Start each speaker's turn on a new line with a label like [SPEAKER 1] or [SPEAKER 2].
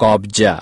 [SPEAKER 1] কবজা